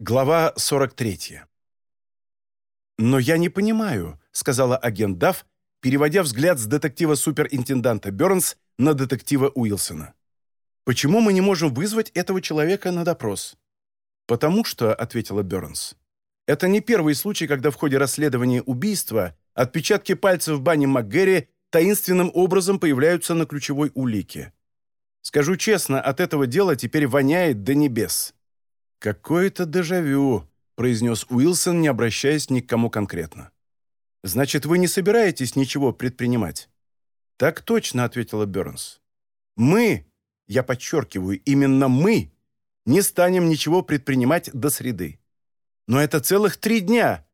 Глава 43. «Но я не понимаю», — сказала агент Дафф, переводя взгляд с детектива-суперинтенданта Бернс на детектива Уилсона. «Почему мы не можем вызвать этого человека на допрос?» «Потому что», — ответила Бернс, — «это не первый случай, когда в ходе расследования убийства отпечатки пальцев Банни МакГерри таинственным образом появляются на ключевой улике. Скажу честно, от этого дела теперь воняет до небес». «Какое-то дежавю», — произнес Уилсон, не обращаясь ни к кому конкретно. «Значит, вы не собираетесь ничего предпринимать?» «Так точно», — ответила Бернс. «Мы, я подчеркиваю, именно мы, не станем ничего предпринимать до среды. Но это целых три дня.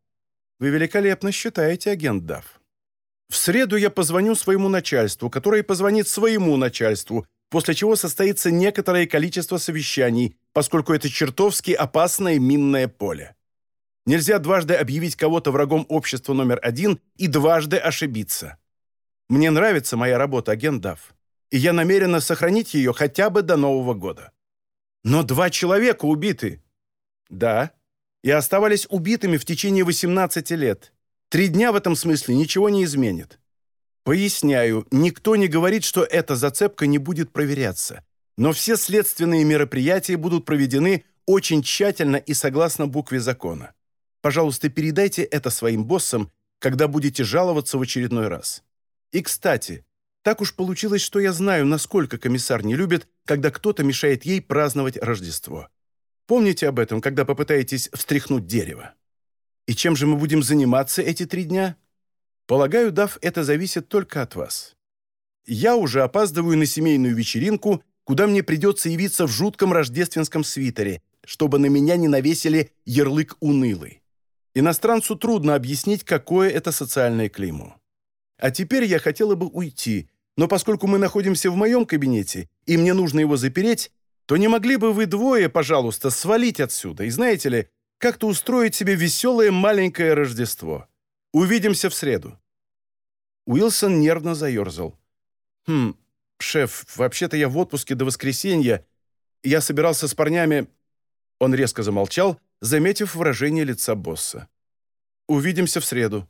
Вы великолепно считаете, агент Дафф. В среду я позвоню своему начальству, которое позвонит своему начальству, после чего состоится некоторое количество совещаний, поскольку это чертовски опасное минное поле. Нельзя дважды объявить кого-то врагом общества номер один и дважды ошибиться. Мне нравится моя работа, агент Дафф, и я намерена сохранить ее хотя бы до Нового года. Но два человека убиты. Да, и оставались убитыми в течение 18 лет. Три дня в этом смысле ничего не изменит. Поясняю, никто не говорит, что эта зацепка не будет проверяться. Но все следственные мероприятия будут проведены очень тщательно и согласно букве закона. Пожалуйста, передайте это своим боссам, когда будете жаловаться в очередной раз. И, кстати, так уж получилось, что я знаю, насколько комиссар не любит, когда кто-то мешает ей праздновать Рождество. Помните об этом, когда попытаетесь встряхнуть дерево. И чем же мы будем заниматься эти три дня? Полагаю, Дав, это зависит только от вас. Я уже опаздываю на семейную вечеринку, куда мне придется явиться в жутком рождественском свитере, чтобы на меня не навесили ярлык «унылый». Иностранцу трудно объяснить, какое это социальное клеймо. А теперь я хотела бы уйти, но поскольку мы находимся в моем кабинете, и мне нужно его запереть, то не могли бы вы двое, пожалуйста, свалить отсюда и, знаете ли, как-то устроить себе веселое маленькое Рождество. Увидимся в среду». Уилсон нервно заерзал. «Хм, шеф, вообще-то я в отпуске до воскресенья. Я собирался с парнями...» Он резко замолчал, заметив выражение лица босса. «Увидимся в среду».